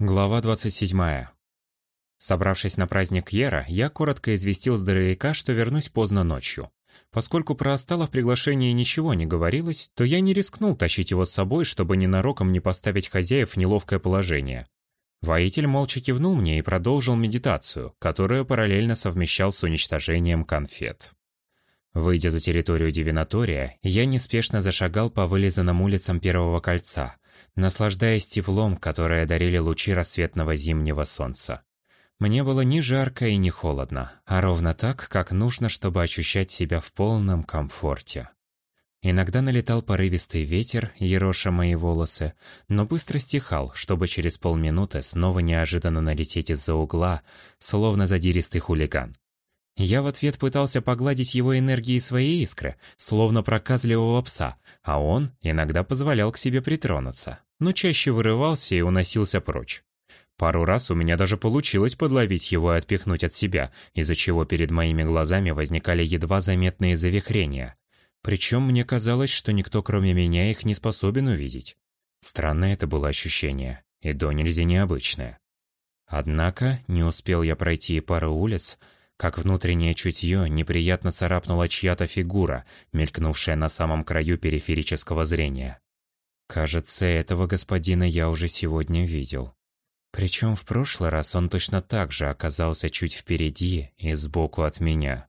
Глава 27. Собравшись на праздник Ера, я коротко известил здоровяка, что вернусь поздно ночью. Поскольку про Остала в приглашении ничего не говорилось, то я не рискнул тащить его с собой, чтобы ненароком не поставить хозяев в неловкое положение. Воитель молча кивнул мне и продолжил медитацию, которую параллельно совмещал с уничтожением конфет. Выйдя за территорию Дивинатория, я неспешно зашагал по вылизанным улицам Первого кольца, наслаждаясь теплом, которое дарили лучи рассветного зимнего солнца. Мне было ни жарко и ни холодно, а ровно так, как нужно, чтобы ощущать себя в полном комфорте. Иногда налетал порывистый ветер, ероша мои волосы, но быстро стихал, чтобы через полминуты снова неожиданно налететь из-за угла, словно задиристый хулиган. Я в ответ пытался погладить его энергией своей искры, словно проказливого пса, а он иногда позволял к себе притронуться, но чаще вырывался и уносился прочь. Пару раз у меня даже получилось подловить его и отпихнуть от себя, из-за чего перед моими глазами возникали едва заметные завихрения. Причем мне казалось, что никто кроме меня их не способен увидеть. Странное это было ощущение, и до нельзя необычное. Однако не успел я пройти пару улиц, как внутреннее чутье неприятно царапнула чья-то фигура, мелькнувшая на самом краю периферического зрения. Кажется, этого господина я уже сегодня видел. Причем в прошлый раз он точно так же оказался чуть впереди и сбоку от меня.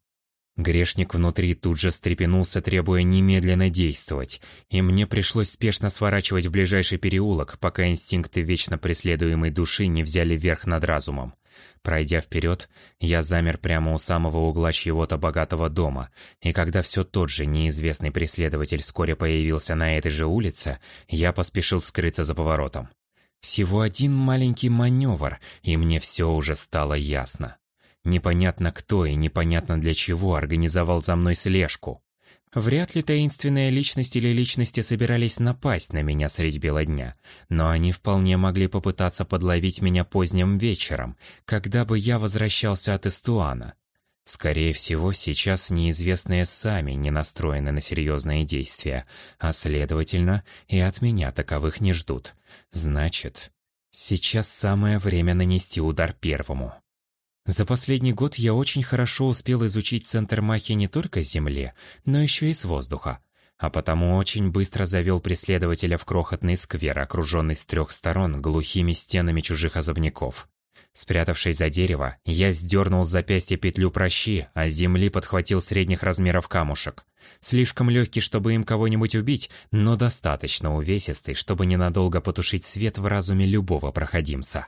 Грешник внутри тут же встрепенулся, требуя немедленно действовать, и мне пришлось спешно сворачивать в ближайший переулок, пока инстинкты вечно преследуемой души не взяли верх над разумом. Пройдя вперед, я замер прямо у самого угла чьего-то богатого дома, и когда все тот же неизвестный преследователь вскоре появился на этой же улице, я поспешил скрыться за поворотом. Всего один маленький маневр, и мне все уже стало ясно. Непонятно кто и непонятно для чего организовал за мной слежку. Вряд ли таинственная личность или личности собирались напасть на меня средь бела дня, но они вполне могли попытаться подловить меня поздним вечером, когда бы я возвращался от Эстуана. Скорее всего, сейчас неизвестные сами не настроены на серьезные действия, а следовательно, и от меня таковых не ждут. Значит, сейчас самое время нанести удар первому. За последний год я очень хорошо успел изучить центр Махи не только с земли, но еще и с воздуха. А потому очень быстро завел преследователя в крохотный сквер, окруженный с трех сторон глухими стенами чужих особняков. Спрятавшись за дерево, я сдернул с запястья петлю прощи, а с земли подхватил средних размеров камушек. Слишком легкий, чтобы им кого-нибудь убить, но достаточно увесистый, чтобы ненадолго потушить свет в разуме любого проходимца.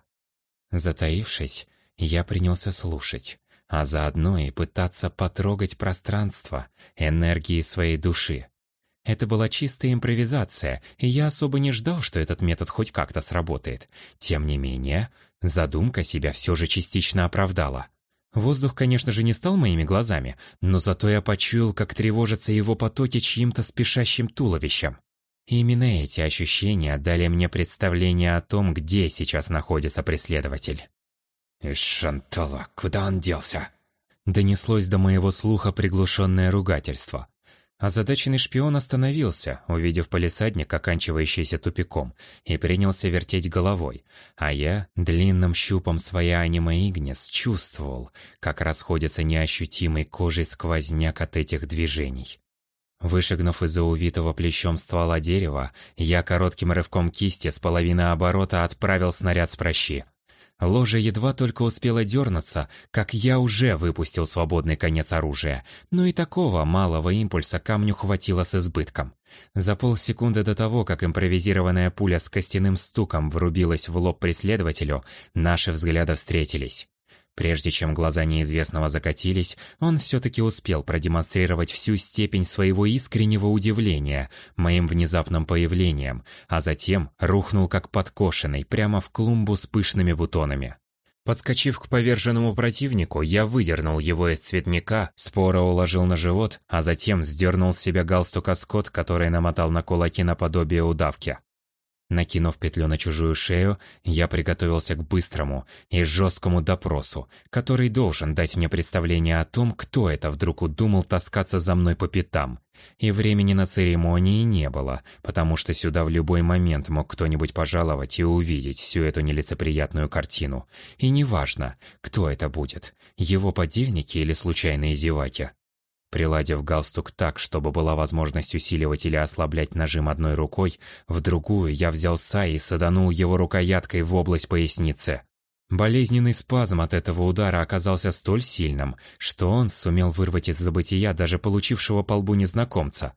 Затаившись, я принялся слушать, а заодно и пытаться потрогать пространство, энергии своей души. Это была чистая импровизация, и я особо не ждал, что этот метод хоть как-то сработает. Тем не менее, задумка себя все же частично оправдала. Воздух, конечно же, не стал моими глазами, но зато я почуял, как тревожатся его потоки чьим-то спешащим туловищем. Именно эти ощущения дали мне представление о том, где сейчас находится преследователь. «Из Шантала, куда он делся?» Донеслось до моего слуха приглушенное ругательство. Озадаченный шпион остановился, увидев полисадник, оканчивающийся тупиком, и принялся вертеть головой, а я, длинным щупом своя аниме Игнес, чувствовал, как расходится неощутимый кожей сквозняк от этих движений. Вышагнув из-за увитого плещом ствола дерева, я коротким рывком кисти с половины оборота отправил снаряд с прощи. Ложа едва только успела дернуться, как я уже выпустил свободный конец оружия, но и такого малого импульса камню хватило с избытком. За полсекунды до того, как импровизированная пуля с костяным стуком врубилась в лоб преследователю, наши взгляды встретились. Прежде чем глаза неизвестного закатились, он все-таки успел продемонстрировать всю степень своего искреннего удивления моим внезапным появлением, а затем рухнул как подкошенный прямо в клумбу с пышными бутонами. Подскочив к поверженному противнику, я выдернул его из цветника, споро уложил на живот, а затем сдернул с себя галстук Аскот, который намотал на кулаки наподобие удавки. Накинув петлю на чужую шею, я приготовился к быстрому и жесткому допросу, который должен дать мне представление о том, кто это вдруг удумал таскаться за мной по пятам. И времени на церемонии не было, потому что сюда в любой момент мог кто-нибудь пожаловать и увидеть всю эту нелицеприятную картину. И неважно, кто это будет, его подельники или случайные зеваки. Приладив галстук так, чтобы была возможность усиливать или ослаблять нажим одной рукой, в другую я взял Сай и саданул его рукояткой в область поясницы. Болезненный спазм от этого удара оказался столь сильным, что он сумел вырвать из забытия даже получившего по лбу незнакомца.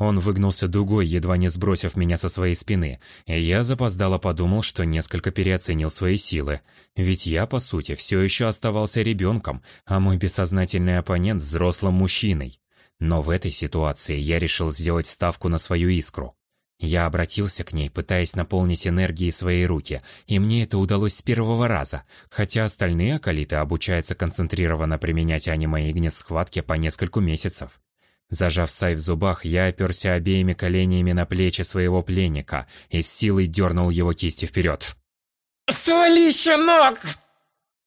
Он выгнулся дугой, едва не сбросив меня со своей спины, и я запоздало подумал, что несколько переоценил свои силы. Ведь я, по сути, все еще оставался ребенком, а мой бессознательный оппонент – взрослым мужчиной. Но в этой ситуации я решил сделать ставку на свою искру. Я обратился к ней, пытаясь наполнить энергией свои руки, и мне это удалось с первого раза, хотя остальные акалиты обучаются концентрированно применять аниме-игнес схватки по нескольку месяцев. Зажав сай в зубах, я оперся обеими коленями на плечи своего пленника и с силой дернул его кисти вперед. «Свали, щенок!»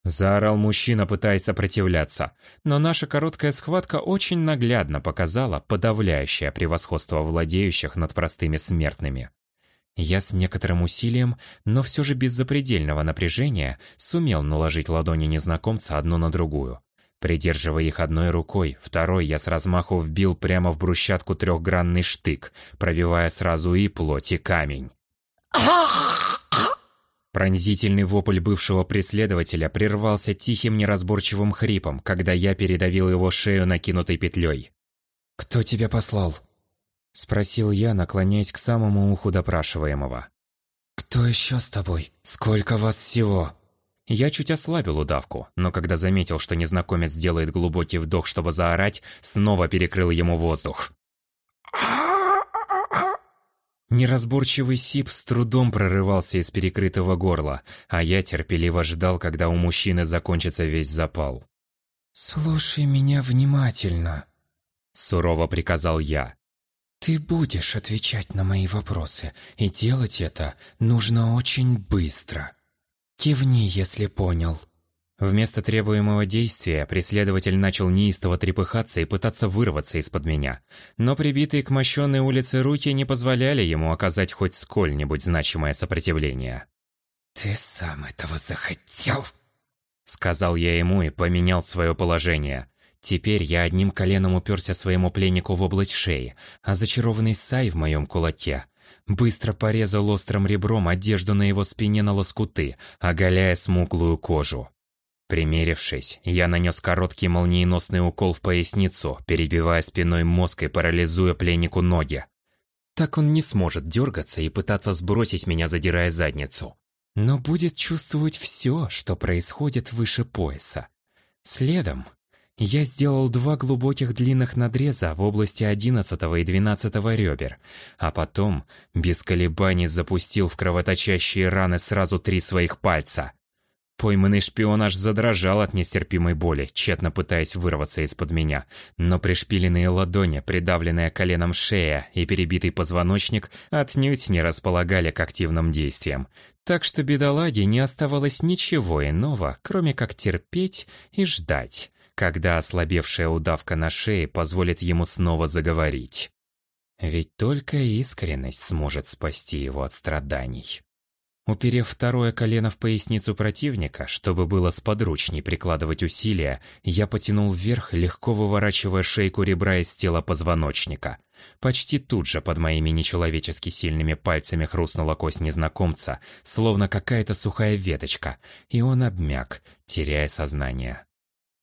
Заорал мужчина, пытаясь сопротивляться, но наша короткая схватка очень наглядно показала подавляющее превосходство владеющих над простыми смертными. Я с некоторым усилием, но все же без запредельного напряжения, сумел наложить ладони незнакомца одну на другую. Придерживая их одной рукой, второй я с размаху вбил прямо в брусчатку трехгранный штык, пробивая сразу и плоть, и камень. Пронзительный вопль бывшего преследователя прервался тихим неразборчивым хрипом, когда я передавил его шею накинутой петлей. «Кто тебя послал?» — спросил я, наклоняясь к самому уху допрашиваемого. «Кто еще с тобой? Сколько вас всего?» Я чуть ослабил удавку, но когда заметил, что незнакомец делает глубокий вдох, чтобы заорать, снова перекрыл ему воздух. Неразборчивый сип с трудом прорывался из перекрытого горла, а я терпеливо ждал, когда у мужчины закончится весь запал. «Слушай меня внимательно», — сурово приказал я. «Ты будешь отвечать на мои вопросы, и делать это нужно очень быстро». «Кивни, если понял». Вместо требуемого действия преследователь начал неистово трепыхаться и пытаться вырваться из-под меня. Но прибитые к мощенной улице руки не позволяли ему оказать хоть сколь-нибудь значимое сопротивление. «Ты сам этого захотел?» Сказал я ему и поменял свое положение. Теперь я одним коленом уперся своему пленнику в область шеи, а зачарованный Сай в моем кулаке быстро порезал острым ребром одежду на его спине на лоскуты, оголяя смуглую кожу. Примерившись, я нанес короткий молниеносный укол в поясницу, перебивая спиной мозг и парализуя пленнику ноги. Так он не сможет дергаться и пытаться сбросить меня, задирая задницу. Но будет чувствовать все, что происходит выше пояса. Следом я сделал два глубоких длинных надреза в области 11 и 12 ребер, а потом, без колебаний, запустил в кровоточащие раны сразу три своих пальца. Пойманный шпион аж задрожал от нестерпимой боли, тщетно пытаясь вырваться из-под меня, но пришпиленные ладони, придавленная коленом шея и перебитый позвоночник отнюдь не располагали к активным действиям. Так что бедолаге не оставалось ничего иного, кроме как терпеть и ждать когда ослабевшая удавка на шее позволит ему снова заговорить. Ведь только искренность сможет спасти его от страданий. Уперев второе колено в поясницу противника, чтобы было сподручней прикладывать усилия, я потянул вверх, легко выворачивая шейку ребра из тела позвоночника. Почти тут же под моими нечеловечески сильными пальцами хрустнула кость незнакомца, словно какая-то сухая веточка, и он обмяк, теряя сознание.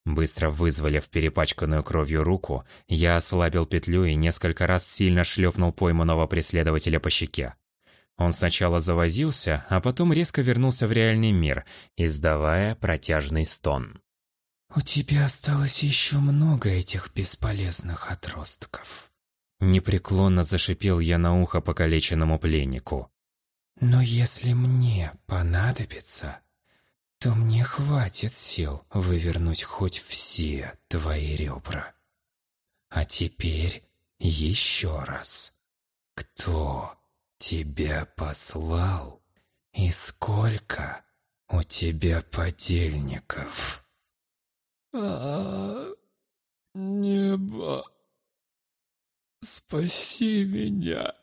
Быстро вызволив перепачканную кровью руку, я ослабил петлю и несколько раз сильно шлепнул пойманного преследователя по щеке. Он сначала завозился, а потом резко вернулся в реальный мир, издавая протяжный стон. «У тебя осталось еще много этих бесполезных отростков», — непреклонно зашипел я на ухо покалеченному пленнику. «Но если мне понадобится, то мне хватит сил вывернуть хоть все твои ребра. А теперь еще раз. Кто тебя послал? И сколько у тебя подельников?» а Небо, спаси меня!»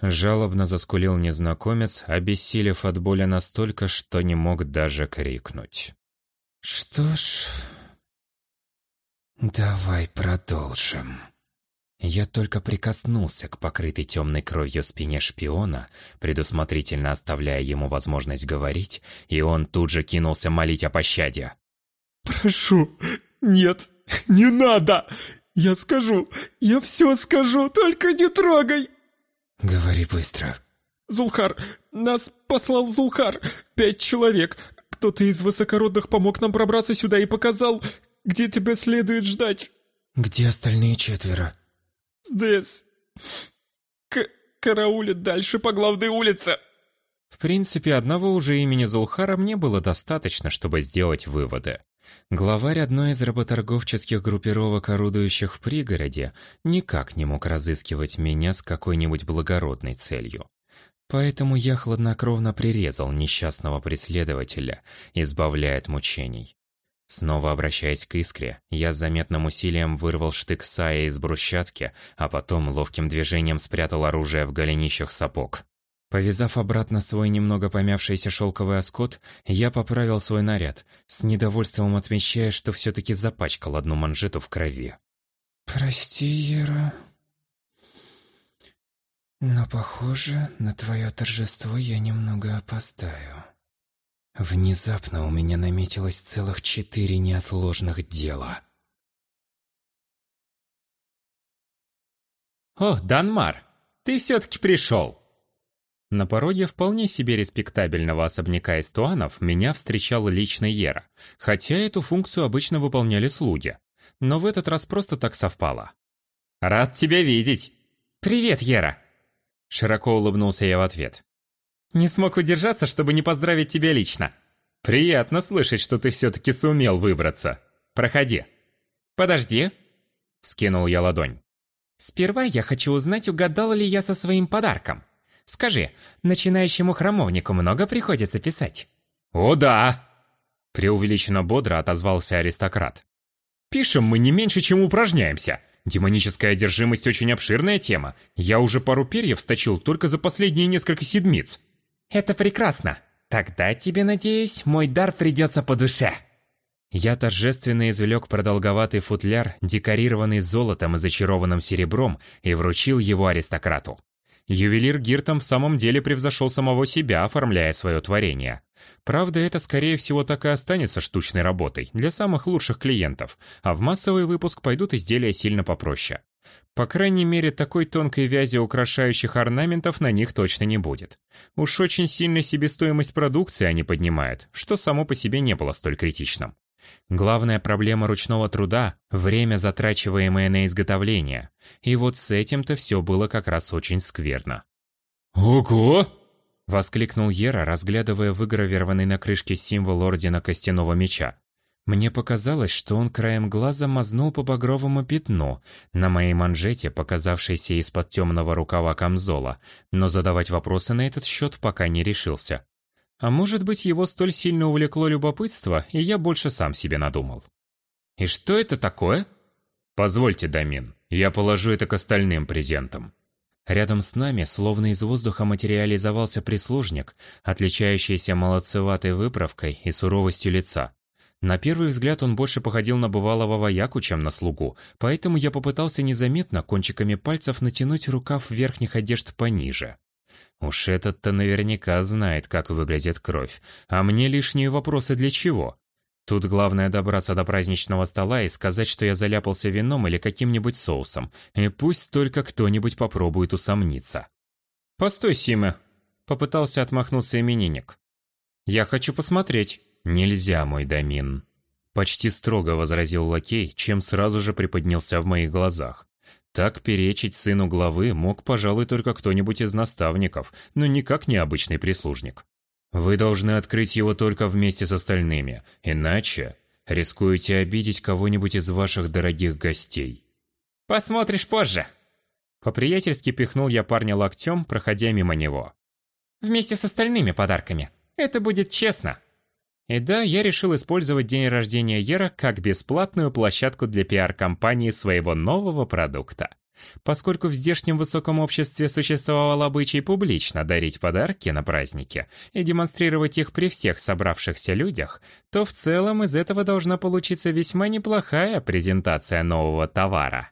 Жалобно заскулил незнакомец, обессилев от боли настолько, что не мог даже крикнуть. «Что ж, давай продолжим». Я только прикоснулся к покрытой темной кровью спине шпиона, предусмотрительно оставляя ему возможность говорить, и он тут же кинулся молить о пощаде. «Прошу, нет, не надо! Я скажу, я все скажу, только не трогай!» «Говори быстро». «Зулхар! Нас послал Зулхар! Пять человек! Кто-то из высокородных помог нам пробраться сюда и показал, где тебя следует ждать!» «Где остальные четверо?» «Здесь! К караулит дальше по главной улице!» В принципе, одного уже имени Зулхара мне было достаточно, чтобы сделать выводы. Главарь одной из работорговческих группировок, орудующих в пригороде, никак не мог разыскивать меня с какой-нибудь благородной целью. Поэтому я хладнокровно прирезал несчастного преследователя, избавляя от мучений. Снова обращаясь к искре, я с заметным усилием вырвал штык Сая из брусчатки, а потом ловким движением спрятал оружие в голенищах сапог. Повязав обратно свой немного помявшийся шелковый оскот, я поправил свой наряд, с недовольством отмечая, что все-таки запачкал одну манжету в крови. «Прости, Ера, но, похоже, на твое торжество я немного опоздаю. Внезапно у меня наметилось целых четыре неотложных дела». «О, Данмар, ты все-таки пришел!» На пороге вполне себе респектабельного особняка из туанов меня встречал лично Ера, хотя эту функцию обычно выполняли слуги. Но в этот раз просто так совпало. «Рад тебя видеть!» «Привет, Ера!» Широко улыбнулся я в ответ. «Не смог удержаться, чтобы не поздравить тебя лично. Приятно слышать, что ты все-таки сумел выбраться. Проходи». «Подожди!» Скинул я ладонь. «Сперва я хочу узнать, угадал ли я со своим подарком». Скажи, начинающему храмовнику много приходится писать?» «О, да!» Преувеличенно бодро отозвался аристократ. «Пишем мы не меньше, чем упражняемся. Демоническая одержимость очень обширная тема. Я уже пару перьев сточил только за последние несколько седмиц». «Это прекрасно. Тогда тебе, надеюсь, мой дар придется по душе». Я торжественно извлек продолговатый футляр, декорированный золотом и зачарованным серебром, и вручил его аристократу. Ювелир Гиртом в самом деле превзошел самого себя, оформляя свое творение. Правда, это, скорее всего, так и останется штучной работой для самых лучших клиентов, а в массовый выпуск пойдут изделия сильно попроще. По крайней мере, такой тонкой вязи украшающих орнаментов на них точно не будет. Уж очень сильно себестоимость продукции они поднимают, что само по себе не было столь критичным. Главная проблема ручного труда – время, затрачиваемое на изготовление. И вот с этим-то все было как раз очень скверно. «Ого!» – воскликнул Ера, разглядывая выгравированный на крышке символ Ордена Костяного Меча. Мне показалось, что он краем глаза мазнул по багровому пятну на моей манжете, показавшейся из-под темного рукава камзола, но задавать вопросы на этот счет пока не решился. А может быть, его столь сильно увлекло любопытство, и я больше сам себе надумал. «И что это такое?» «Позвольте, Дамин, я положу это к остальным презентам». Рядом с нами, словно из воздуха материализовался прислужник, отличающийся молодцеватой выправкой и суровостью лица. На первый взгляд он больше походил на бывалого вояку, чем на слугу, поэтому я попытался незаметно кончиками пальцев натянуть рукав верхних одежд пониже. Уж этот-то наверняка знает, как выглядит кровь. А мне лишние вопросы для чего? Тут главное добраться до праздничного стола и сказать, что я заляпался вином или каким-нибудь соусом. И пусть только кто-нибудь попробует усомниться. «Постой, Сима!» – попытался отмахнуться именинник. «Я хочу посмотреть». «Нельзя, мой домин!» Почти строго возразил лакей, чем сразу же приподнялся в моих глазах. Так перечить сыну главы мог, пожалуй, только кто-нибудь из наставников, но никак не обычный прислужник. Вы должны открыть его только вместе с остальными, иначе рискуете обидеть кого-нибудь из ваших дорогих гостей. «Посмотришь позже!» По-приятельски пихнул я парня локтем, проходя мимо него. Вместе с остальными подарками. Это будет честно. И да, я решил использовать день рождения Ера как бесплатную площадку для пиар-компании своего нового продукта. Поскольку в здешнем высоком обществе существовал обычай публично дарить подарки на празднике и демонстрировать их при всех собравшихся людях, то в целом из этого должна получиться весьма неплохая презентация нового товара.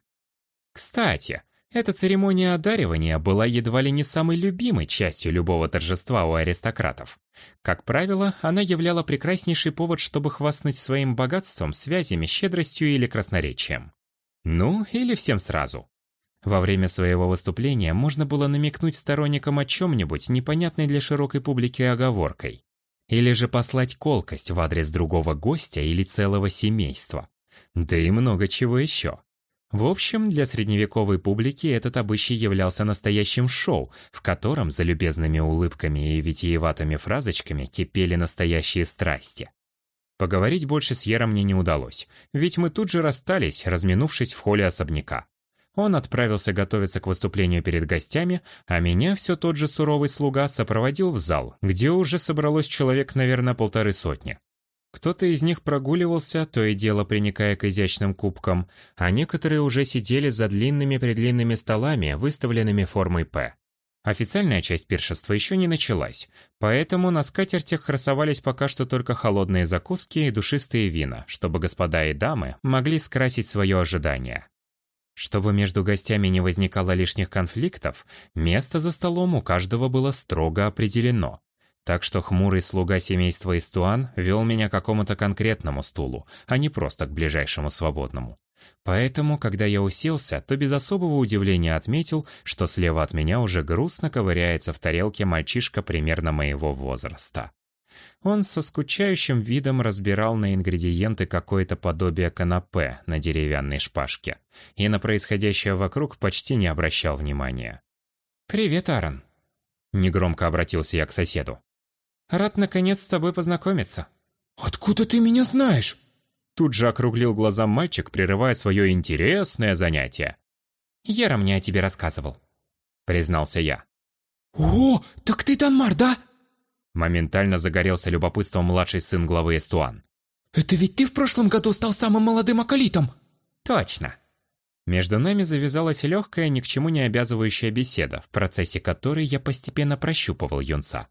Кстати, эта церемония одаривания была едва ли не самой любимой частью любого торжества у аристократов. Как правило, она являла прекраснейший повод, чтобы хвастнуть своим богатством, связями, щедростью или красноречием. Ну, или всем сразу. Во время своего выступления можно было намекнуть сторонникам о чем-нибудь непонятной для широкой публики оговоркой. Или же послать колкость в адрес другого гостя или целого семейства. Да и много чего еще. В общем, для средневековой публики этот обычай являлся настоящим шоу, в котором за любезными улыбками и витиеватыми фразочками кипели настоящие страсти. Поговорить больше с Ером мне не удалось, ведь мы тут же расстались, разминувшись в холле особняка. Он отправился готовиться к выступлению перед гостями, а меня все тот же суровый слуга сопроводил в зал, где уже собралось человек, наверное, полторы сотни. Кто-то из них прогуливался, то и дело приникая к изящным кубкам, а некоторые уже сидели за длинными-предлинными столами, выставленными формой «П». Официальная часть пиршества еще не началась, поэтому на скатертях красовались пока что только холодные закуски и душистые вина, чтобы господа и дамы могли скрасить свое ожидание. Чтобы между гостями не возникало лишних конфликтов, место за столом у каждого было строго определено. Так что хмурый слуга семейства Истуан вел меня к какому-то конкретному стулу, а не просто к ближайшему свободному. Поэтому, когда я уселся, то без особого удивления отметил, что слева от меня уже грустно ковыряется в тарелке мальчишка примерно моего возраста. Он со скучающим видом разбирал на ингредиенты какое-то подобие канапе на деревянной шпажке и на происходящее вокруг почти не обращал внимания. «Привет, Аарон», — негромко обратился я к соседу. Рад наконец с тобой познакомиться. Откуда ты меня знаешь? Тут же округлил глаза мальчик, прерывая свое интересное занятие. Ера мне о тебе рассказывал, признался я. О, так ты Данмар, да? Моментально загорелся любопытством младший сын главы Эстуан. Это ведь ты в прошлом году стал самым молодым акалитом? Точно. Между нами завязалась легкая, ни к чему не обязывающая беседа, в процессе которой я постепенно прощупывал юнца.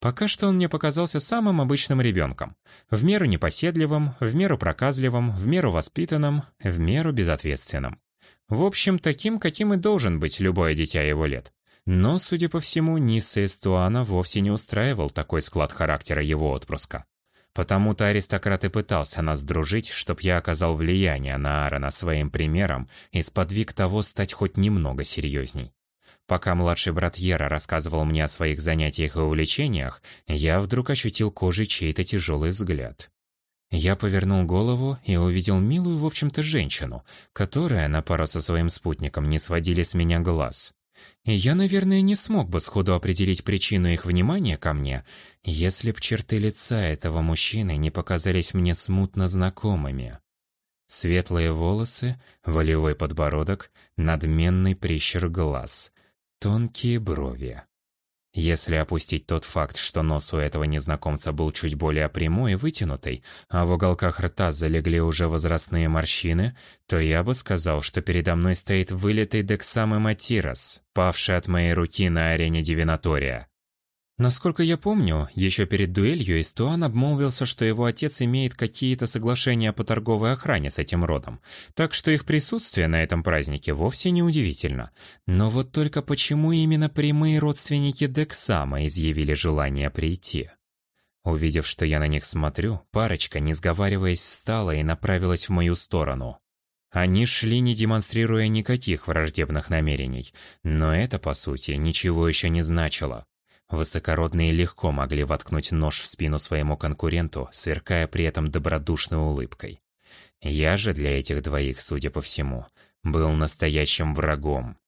Пока что он мне показался самым обычным ребенком. В меру непоседливым, в меру проказливым, в меру воспитанным, в меру безответственным. В общем, таким, каким и должен быть любое дитя его лет. Но, судя по всему, Ниса Эстуана вовсе не устраивал такой склад характера его отпрыска. Потому-то аристократ и пытался нас дружить, чтоб я оказал влияние на Аарона своим примером и сподвиг того стать хоть немного серьезней. Пока младший брат Ера рассказывал мне о своих занятиях и увлечениях, я вдруг ощутил кожей чей-то тяжелый взгляд. Я повернул голову и увидел милую, в общем-то, женщину, которая на пару со своим спутником не сводили с меня глаз. И я, наверное, не смог бы сходу определить причину их внимания ко мне, если б черты лица этого мужчины не показались мне смутно знакомыми. Светлые волосы, волевой подбородок, надменный прищур глаз. Тонкие брови. Если опустить тот факт, что нос у этого незнакомца был чуть более прямой и вытянутый, а в уголках рта залегли уже возрастные морщины, то я бы сказал, что передо мной стоит вылитый Дексам и Матирос, павший от моей руки на арене Дивинатория. Насколько я помню, еще перед дуэлью Истуан обмолвился, что его отец имеет какие-то соглашения по торговой охране с этим родом, так что их присутствие на этом празднике вовсе не удивительно. Но вот только почему именно прямые родственники Дексама изъявили желание прийти? Увидев, что я на них смотрю, парочка, не сговариваясь, встала и направилась в мою сторону. Они шли, не демонстрируя никаких враждебных намерений, но это, по сути, ничего еще не значило. Высокородные легко могли воткнуть нож в спину своему конкуренту, сверкая при этом добродушной улыбкой. Я же для этих двоих, судя по всему, был настоящим врагом.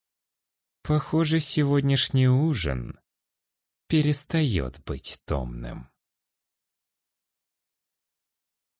Похоже, сегодняшний ужин перестает быть томным.